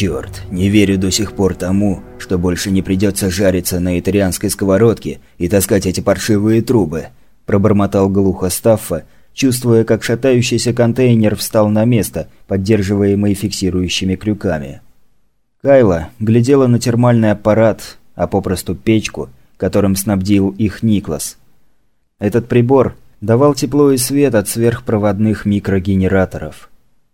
Черт, не верю до сих пор тому, что больше не придется жариться на итальянской сковородке и таскать эти паршивые трубы, пробормотал глухо Стаффа, чувствуя, как шатающийся контейнер встал на место, поддерживаемый фиксирующими крюками. Кайла глядела на термальный аппарат, а попросту печку, которым снабдил их Никлас. Этот прибор давал тепло и свет от сверхпроводных микрогенераторов.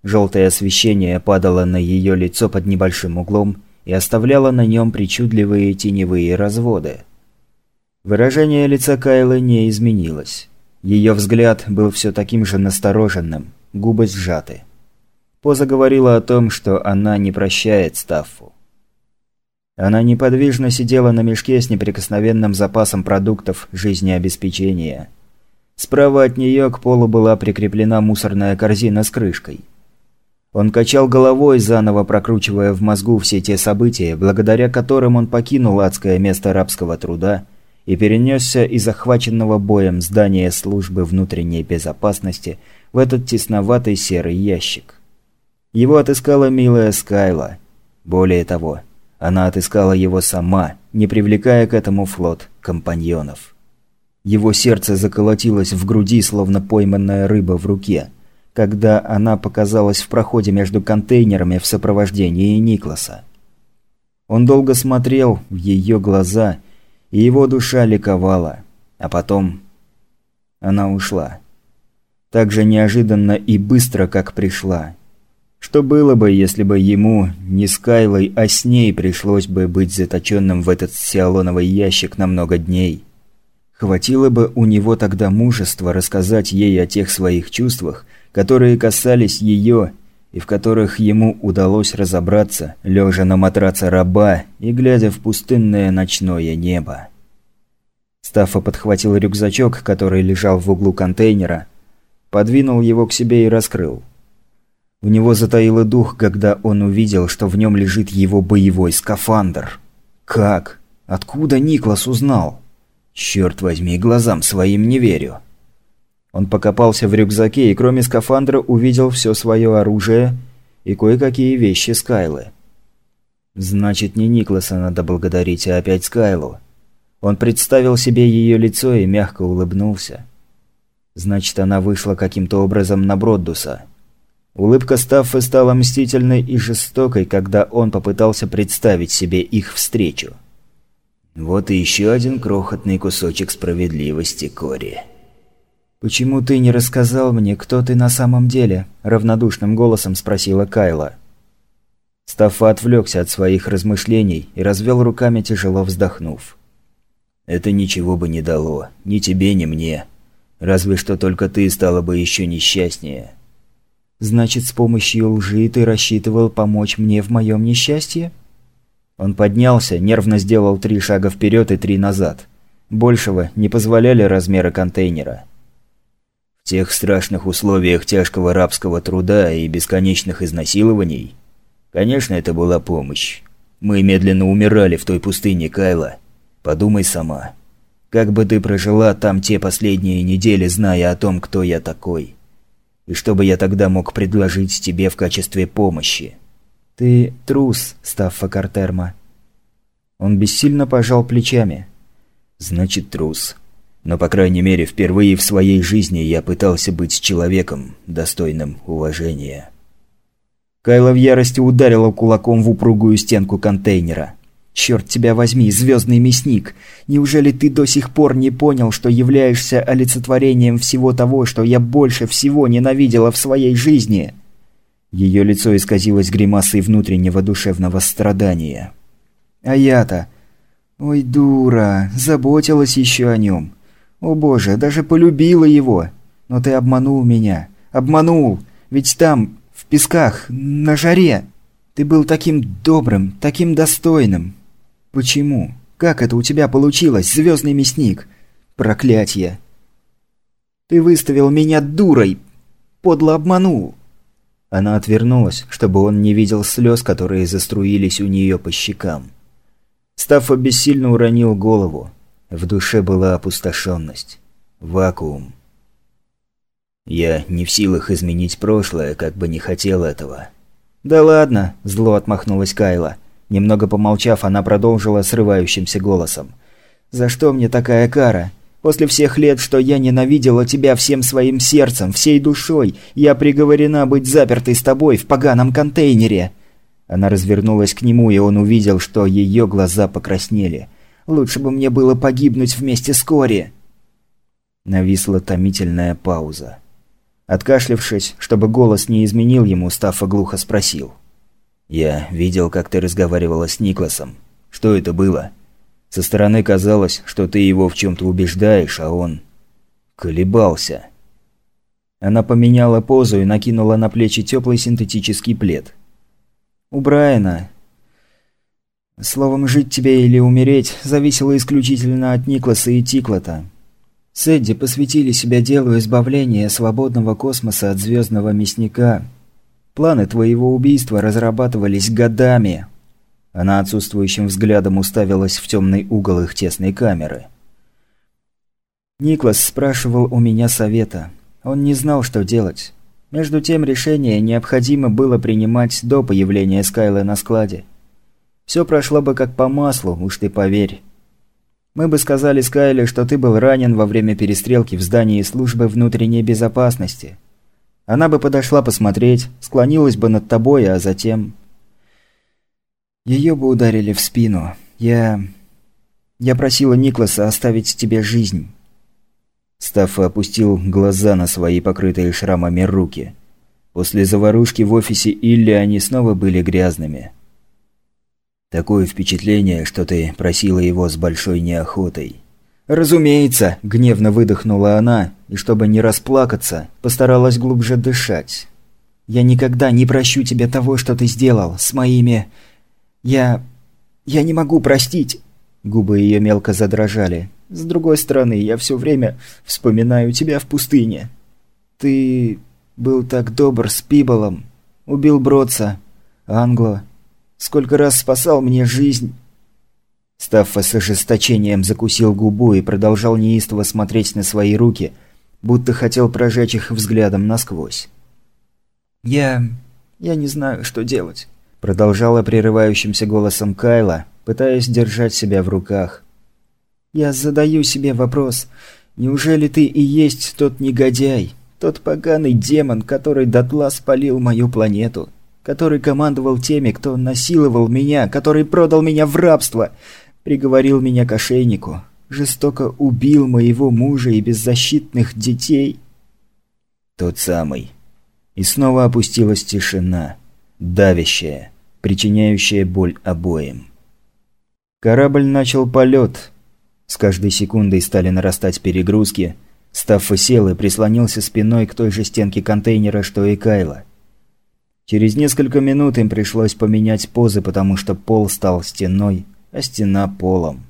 Желтое освещение падало на ее лицо под небольшим углом и оставляло на нем причудливые теневые разводы. Выражение лица Кайлы не изменилось. Ее взгляд был все таким же настороженным, губы сжаты. Поза говорила о том, что она не прощает Стаффу. Она неподвижно сидела на мешке с неприкосновенным запасом продуктов жизнеобеспечения. Справа от нее к полу была прикреплена мусорная корзина с крышкой – он качал головой, заново прокручивая в мозгу все те события, благодаря которым он покинул адское место рабского труда и перенесся из захваченного боем здания службы внутренней безопасности в этот тесноватый серый ящик. Его отыскала милая Скайла. Более того, она отыскала его сама, не привлекая к этому флот компаньонов. Его сердце заколотилось в груди, словно пойманная рыба в руке – когда она показалась в проходе между контейнерами в сопровождении Никласа. Он долго смотрел в ее глаза, и его душа ликовала. А потом она ушла. Так же неожиданно и быстро, как пришла. Что было бы, если бы ему, не с Кайлой, а с ней пришлось бы быть заточенным в этот сиалоновый ящик на много дней? Хватило бы у него тогда мужества рассказать ей о тех своих чувствах, которые касались ее и в которых ему удалось разобраться, лежа на матраце раба и глядя в пустынное ночное небо. Стаффа подхватил рюкзачок, который лежал в углу контейнера, подвинул его к себе и раскрыл. У него затаило дух, когда он увидел, что в нем лежит его боевой скафандр. Как? Откуда Никлас узнал? Черт возьми, глазам своим не верю. Он покопался в рюкзаке и кроме скафандра увидел все свое оружие и кое-какие вещи Скайлы. Значит, не Никласа надо благодарить, а опять Скайлу. Он представил себе ее лицо и мягко улыбнулся. Значит, она вышла каким-то образом на Броддуса. Улыбка Стаффы стала мстительной и жестокой, когда он попытался представить себе их встречу. «Вот и еще один крохотный кусочек справедливости, Кори». «Почему ты не рассказал мне, кто ты на самом деле?» – равнодушным голосом спросила Кайла. Стаффа отвлекся от своих размышлений и развел руками, тяжело вздохнув. «Это ничего бы не дало. Ни тебе, ни мне. Разве что только ты стала бы еще несчастнее». «Значит, с помощью лжи ты рассчитывал помочь мне в моем несчастье?» Он поднялся, нервно сделал три шага вперед и три назад. Большего не позволяли размеры контейнера тех страшных условиях тяжкого рабского труда и бесконечных изнасилований, конечно, это была помощь. Мы медленно умирали в той пустыне, Кайла. Подумай сама. Как бы ты прожила там те последние недели, зная о том, кто я такой? И что бы я тогда мог предложить тебе в качестве помощи? Ты трус, Стаффа Картерма. Он бессильно пожал плечами. Значит, трус. Но, по крайней мере, впервые в своей жизни я пытался быть человеком, достойным уважения. Кайла в ярости ударила кулаком в упругую стенку контейнера. «Черт тебя возьми, звездный мясник! Неужели ты до сих пор не понял, что являешься олицетворением всего того, что я больше всего ненавидела в своей жизни?» Ее лицо исказилось гримасой внутреннего душевного страдания. «А я-то... Ой, дура, заботилась еще о нем. О боже, даже полюбила его. Но ты обманул меня. Обманул. Ведь там, в песках, на жаре. Ты был таким добрым, таким достойным. Почему? Как это у тебя получилось, звездный мясник? Проклятье. Ты выставил меня дурой. Подло обманул. Она отвернулась, чтобы он не видел слез, которые заструились у нее по щекам. Стаффа бессильно уронил голову. В душе была опустошенность. Вакуум. Я не в силах изменить прошлое, как бы не хотел этого. «Да ладно», – зло отмахнулась Кайла. Немного помолчав, она продолжила срывающимся голосом. «За что мне такая кара? После всех лет, что я ненавидела тебя всем своим сердцем, всей душой, я приговорена быть запертой с тобой в поганом контейнере!» Она развернулась к нему, и он увидел, что ее глаза покраснели. «Лучше бы мне было погибнуть вместе с Кори!» Нависла томительная пауза. Откашлившись, чтобы голос не изменил ему, Стаффа глухо спросил. «Я видел, как ты разговаривала с Никласом. Что это было? Со стороны казалось, что ты его в чем-то убеждаешь, а он... колебался». Она поменяла позу и накинула на плечи теплый синтетический плед. «У Брайана...» Словом, жить тебе или умереть зависело исключительно от Никласа и Тиклота. Сэдди посвятили себя делу избавления свободного космоса от звездного мясника. Планы твоего убийства разрабатывались годами. Она отсутствующим взглядом уставилась в темный угол их тесной камеры. Никлас спрашивал у меня совета. Он не знал, что делать. Между тем решение необходимо было принимать до появления Скайла на складе. Все прошло бы как по маслу, уж ты поверь. Мы бы сказали Скайле, что ты был ранен во время перестрелки в здании службы внутренней безопасности. Она бы подошла посмотреть, склонилась бы над тобой, а затем... Ее бы ударили в спину. Я... Я просила Никласа оставить тебе жизнь. Стаффа опустил глаза на свои покрытые шрамами руки. После заварушки в офисе Илли они снова были грязными. Такое впечатление, что ты просила его с большой неохотой. «Разумеется!» – гневно выдохнула она, и чтобы не расплакаться, постаралась глубже дышать. «Я никогда не прощу тебе того, что ты сделал с моими... Я... Я не могу простить!» Губы ее мелко задрожали. «С другой стороны, я все время вспоминаю тебя в пустыне. Ты был так добр с Пиболом, убил Бродса, Англо, Сколько раз спасал мне жизнь!» Стаффа с ожесточением закусил губу и продолжал неистово смотреть на свои руки, будто хотел прожечь их взглядом насквозь. «Я... я не знаю, что делать», — продолжала прерывающимся голосом Кайла, пытаясь держать себя в руках. «Я задаю себе вопрос, неужели ты и есть тот негодяй, тот поганый демон, который дотла спалил мою планету?» Который командовал теми, кто насиловал меня, который продал меня в рабство, приговорил меня к ошейнику, жестоко убил моего мужа и беззащитных детей. Тот самый. И снова опустилась тишина, давящая, причиняющая боль обоим. Корабль начал полет. С каждой секундой стали нарастать перегрузки. Стаффа сел и прислонился спиной к той же стенке контейнера, что и Кайла. Через несколько минут им пришлось поменять позы, потому что пол стал стеной, а стена полом.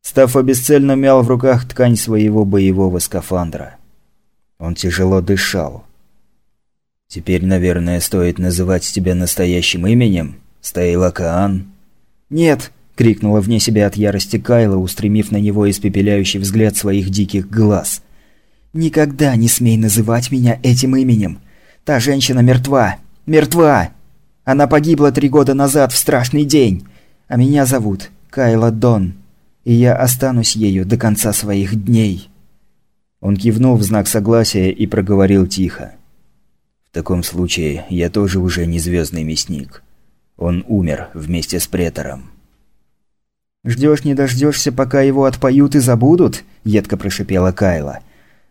Стаффа бесцельно мял в руках ткань своего боевого скафандра. Он тяжело дышал. «Теперь, наверное, стоит называть тебя настоящим именем? Стаила Каан?» «Нет!» – крикнула вне себя от ярости Кайла, устремив на него испепеляющий взгляд своих диких глаз. «Никогда не смей называть меня этим именем! Та женщина мертва. Мертва! Она погибла три года назад в страшный день. А меня зовут Кайла Дон. И я останусь ею до конца своих дней». Он кивнул в знак согласия и проговорил тихо. «В таком случае я тоже уже не звездный мясник. Он умер вместе с претором». «Ждешь не дождешься, пока его отпоют и забудут?» – едко прошипела Кайла.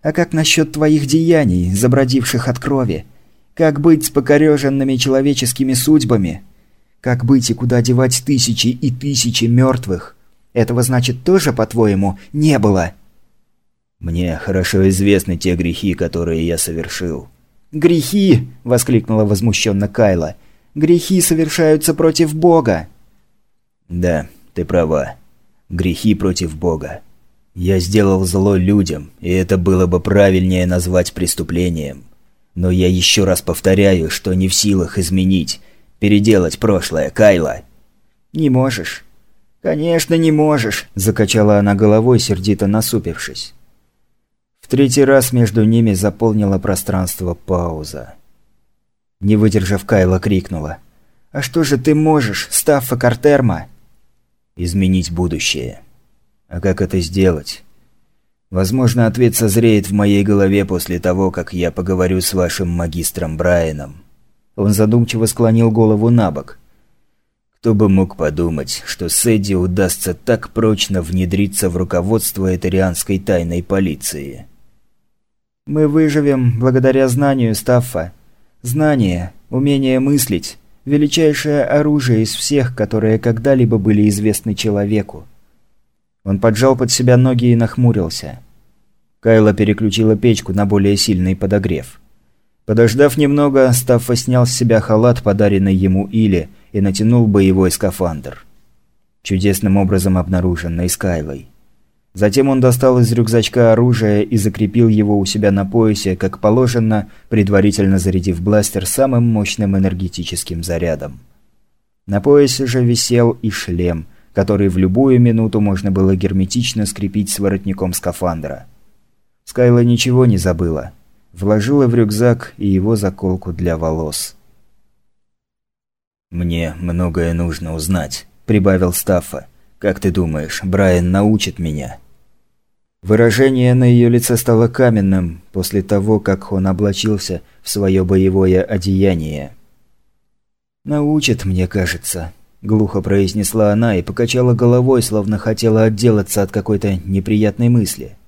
«А как насчет твоих деяний, забродивших от крови? Как быть с покореженными человеческими судьбами? Как быть и куда девать тысячи и тысячи мертвых? Этого, значит, тоже, по-твоему, не было?» «Мне хорошо известны те грехи, которые я совершил». «Грехи!» – воскликнула возмущенно Кайла. «Грехи совершаются против Бога!» «Да, ты права. Грехи против Бога. Я сделал зло людям, и это было бы правильнее назвать преступлением. Но я еще раз повторяю, что не в силах изменить, переделать прошлое, Кайла. Не можешь. Конечно, не можешь, закачала она головой, сердито насупившись. В третий раз между ними заполнила пространство пауза. Не выдержав, Кайла крикнула. «А что же ты можешь, Стаффа Картерма?» «Изменить будущее». «А как это сделать?» «Возможно, ответ созреет в моей голове после того, как я поговорю с вашим магистром Брайаном». Он задумчиво склонил голову на бок. Кто бы мог подумать, что Сэдди удастся так прочно внедриться в руководство этарианской тайной полиции. «Мы выживем благодаря знанию Стаффа. Знание, умение мыслить – величайшее оружие из всех, которые когда-либо были известны человеку. Он поджал под себя ноги и нахмурился. Кайла переключила печку на более сильный подогрев. Подождав немного, Стаффа снял с себя халат, подаренный ему Или, и натянул боевой скафандр. Чудесным образом обнаруженный Скайлой. Затем он достал из рюкзачка оружие и закрепил его у себя на поясе, как положено, предварительно зарядив бластер самым мощным энергетическим зарядом. На поясе же висел и шлем, который в любую минуту можно было герметично скрепить с воротником скафандра. Скайла ничего не забыла. Вложила в рюкзак и его заколку для волос. «Мне многое нужно узнать», – прибавил Стаффа. «Как ты думаешь, Брайан научит меня?» Выражение на ее лице стало каменным после того, как он облачился в свое боевое одеяние. «Научит, мне кажется», – глухо произнесла она и покачала головой, словно хотела отделаться от какой-то неприятной мысли.